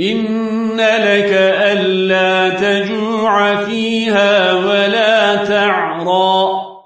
إن لك ألا تجوع فيها ولا تعرى.